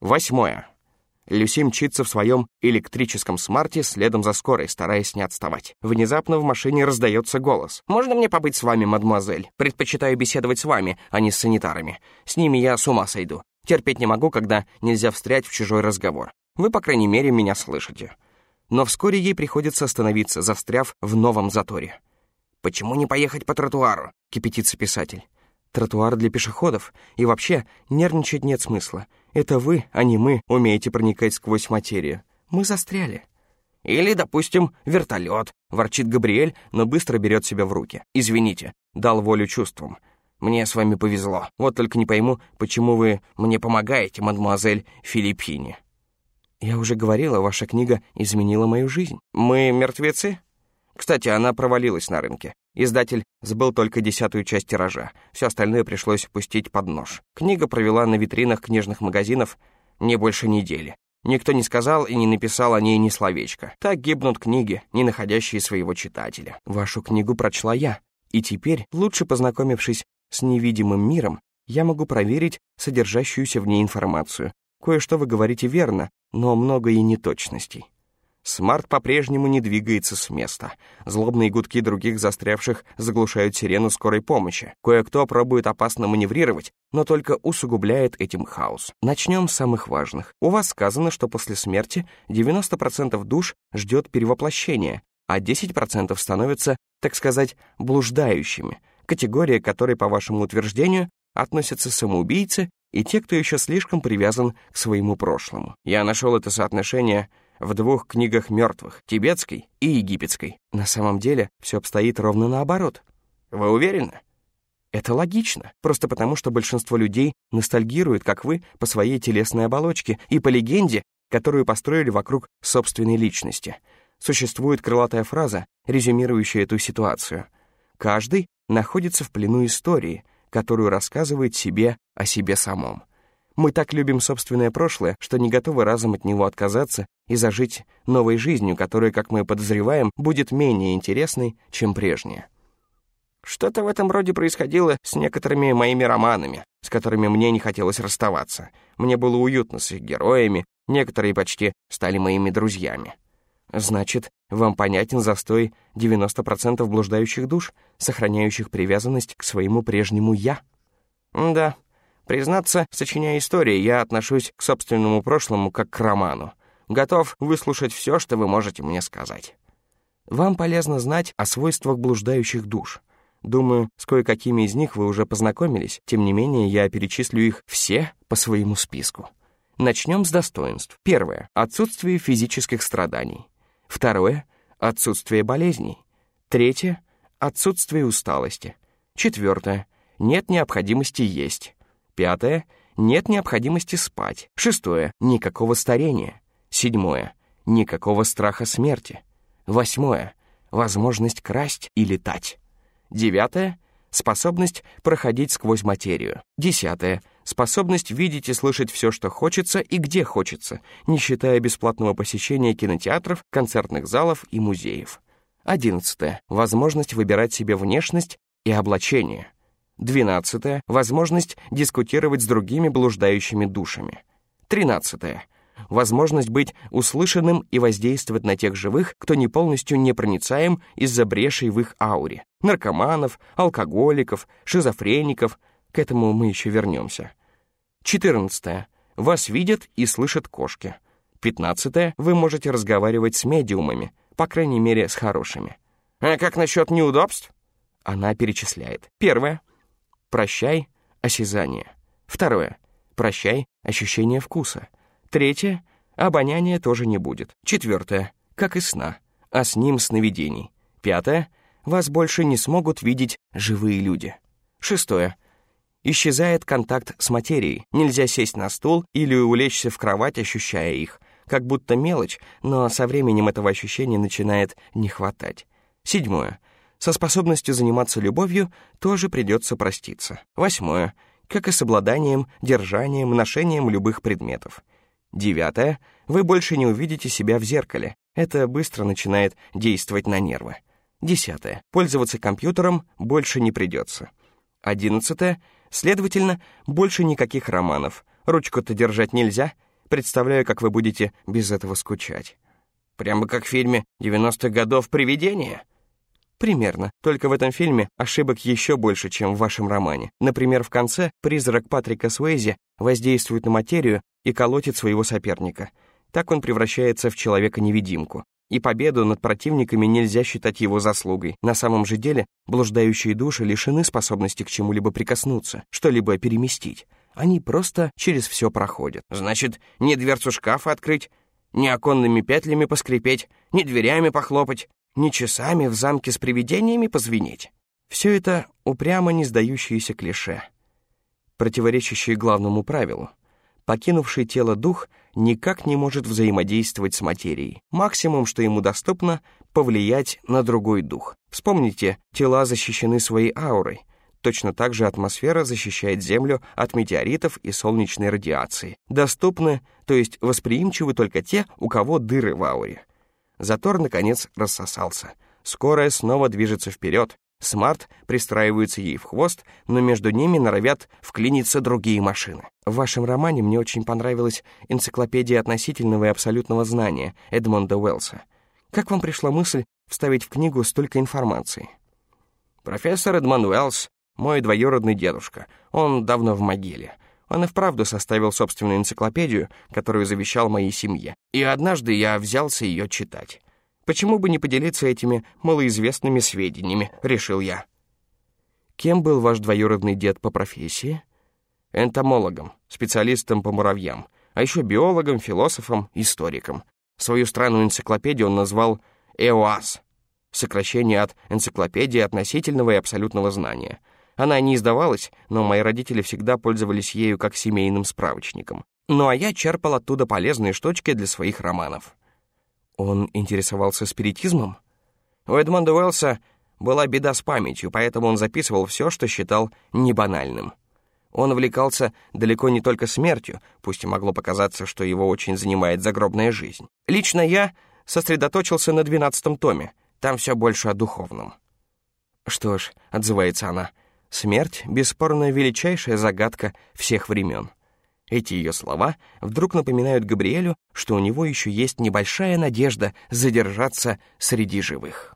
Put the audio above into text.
Восьмое. Люси мчится в своем электрическом смарте следом за скорой, стараясь не отставать. Внезапно в машине раздается голос. «Можно мне побыть с вами, мадемуазель? Предпочитаю беседовать с вами, а не с санитарами. С ними я с ума сойду. Терпеть не могу, когда нельзя встрять в чужой разговор. Вы, по крайней мере, меня слышите». Но вскоре ей приходится остановиться, застряв в новом заторе. «Почему не поехать по тротуару?» — кипятится писатель. «Тротуар для пешеходов. И вообще, нервничать нет смысла. Это вы, а не мы, умеете проникать сквозь материю. Мы застряли. Или, допустим, вертолет, ворчит Габриэль, но быстро берет себя в руки. Извините, дал волю чувствам. Мне с вами повезло. Вот только не пойму, почему вы мне помогаете, мадемуазель Филиппини. Я уже говорила, ваша книга изменила мою жизнь. Мы мертвецы? Кстати, она провалилась на рынке. Издатель сбыл только десятую часть тиража. Все остальное пришлось пустить под нож. Книга провела на витринах книжных магазинов не больше недели. Никто не сказал и не написал о ней ни словечка. Так гибнут книги, не находящие своего читателя. Вашу книгу прочла я. И теперь, лучше познакомившись с невидимым миром, я могу проверить содержащуюся в ней информацию. Кое-что вы говорите верно, но много и неточностей. Смарт по-прежнему не двигается с места. Злобные гудки других застрявших заглушают сирену скорой помощи. Кое-кто пробует опасно маневрировать, но только усугубляет этим хаос. Начнем с самых важных. У вас сказано, что после смерти 90% душ ждет перевоплощения, а 10% становятся, так сказать, блуждающими, категория которой, по вашему утверждению, относятся самоубийцы и те, кто еще слишком привязан к своему прошлому. Я нашел это соотношение в двух книгах мертвых, тибетской и египетской. На самом деле все обстоит ровно наоборот. Вы уверены? Это логично, просто потому что большинство людей ностальгируют, как вы, по своей телесной оболочке и по легенде, которую построили вокруг собственной личности. Существует крылатая фраза, резюмирующая эту ситуацию. Каждый находится в плену истории, которую рассказывает себе о себе самом. Мы так любим собственное прошлое, что не готовы разом от него отказаться и зажить новой жизнью, которая, как мы подозреваем, будет менее интересной, чем прежняя. Что-то в этом роде происходило с некоторыми моими романами, с которыми мне не хотелось расставаться. Мне было уютно с их героями, некоторые почти стали моими друзьями. Значит, вам понятен застой 90% блуждающих душ, сохраняющих привязанность к своему прежнему «я»? Да, Признаться, сочиняя истории, я отношусь к собственному прошлому как к роману. Готов выслушать все, что вы можете мне сказать. Вам полезно знать о свойствах блуждающих душ. Думаю, с кое-какими из них вы уже познакомились, тем не менее я перечислю их все по своему списку. Начнем с достоинств. Первое — отсутствие физических страданий. Второе — отсутствие болезней. Третье — отсутствие усталости. Четвертое — нет необходимости есть. Пятое — нет необходимости спать. Шестое — никакого старения. Седьмое — никакого страха смерти. Восьмое — возможность красть и летать. Девятое — способность проходить сквозь материю. Десятое — способность видеть и слышать все, что хочется и где хочется, не считая бесплатного посещения кинотеатров, концертных залов и музеев. Одиннадцатое — возможность выбирать себе внешность и облачение. Двенадцатое — возможность дискутировать с другими блуждающими душами. Тринадцатое — возможность быть услышанным и воздействовать на тех живых, кто не полностью непроницаем из-за брешей в их ауре. Наркоманов, алкоголиков, шизофреников. К этому мы еще вернемся. Четырнадцатое — вас видят и слышат кошки. Пятнадцатое — вы можете разговаривать с медиумами, по крайней мере, с хорошими. А как насчет неудобств? Она перечисляет. Первое — Прощай осязание. Второе. Прощай ощущение вкуса. Третье. Обоняния тоже не будет. Четвертое. Как и сна, а с ним сновидений. Пятое. Вас больше не смогут видеть живые люди. Шестое. Исчезает контакт с материей. Нельзя сесть на стул или улечься в кровать, ощущая их. Как будто мелочь, но со временем этого ощущения начинает не хватать. Седьмое. Со способностью заниматься любовью тоже придется проститься. Восьмое. Как и с обладанием, держанием, ношением любых предметов. Девятое. Вы больше не увидите себя в зеркале. Это быстро начинает действовать на нервы. Десятое. Пользоваться компьютером больше не придется. Одиннадцатое. Следовательно, больше никаких романов. Ручку-то держать нельзя, Представляю, как вы будете без этого скучать. Прямо как в фильме «90-х годов привидения». Примерно. Только в этом фильме ошибок еще больше, чем в вашем романе. Например, в конце призрак Патрика Суэйзи воздействует на материю и колотит своего соперника. Так он превращается в человека-невидимку. И победу над противниками нельзя считать его заслугой. На самом же деле, блуждающие души лишены способности к чему-либо прикоснуться, что-либо переместить. Они просто через все проходят. Значит, не дверцу шкафа открыть, ни оконными петлями поскрипеть, ни дверями похлопать, ни часами в замке с привидениями позвенеть. Все это упрямо не сдающиеся клише, противоречащие главному правилу. Покинувший тело дух никак не может взаимодействовать с материей. Максимум, что ему доступно, повлиять на другой дух. Вспомните, тела защищены своей аурой. Точно так же атмосфера защищает Землю от метеоритов и солнечной радиации. Доступны, то есть восприимчивы только те, у кого дыры в ауре. Затор, наконец, рассосался. Скорая снова движется вперед. Смарт пристраивается ей в хвост, но между ними норовят вклиниться другие машины. В вашем романе мне очень понравилась энциклопедия относительного и абсолютного знания Эдмонда Уэллса. Как вам пришла мысль вставить в книгу столько информации? Профессор Эдмонд Уэллс мой двоюродный дедушка. Он давно в могиле. Он и вправду составил собственную энциклопедию, которую завещал моей семье. И однажды я взялся ее читать. Почему бы не поделиться этими малоизвестными сведениями, решил я. Кем был ваш двоюродный дед по профессии? Энтомологом, специалистом по муравьям, а еще биологом, философом, историком. Свою странную энциклопедию он назвал «ЭОАС», сокращение от «Энциклопедии относительного и абсолютного знания», она не издавалась, но мои родители всегда пользовались ею как семейным справочником. Ну а я черпал оттуда полезные штучки для своих романов. Он интересовался спиритизмом? У Эдмонда Уэллса была беда с памятью, поэтому он записывал все, что считал небанальным. Он увлекался далеко не только смертью, пусть и могло показаться, что его очень занимает загробная жизнь. Лично я сосредоточился на двенадцатом томе, там все больше о духовном. «Что ж», — отзывается она, — Смерть — бесспорно величайшая загадка всех времен. Эти ее слова вдруг напоминают Габриэлю, что у него еще есть небольшая надежда задержаться среди живых.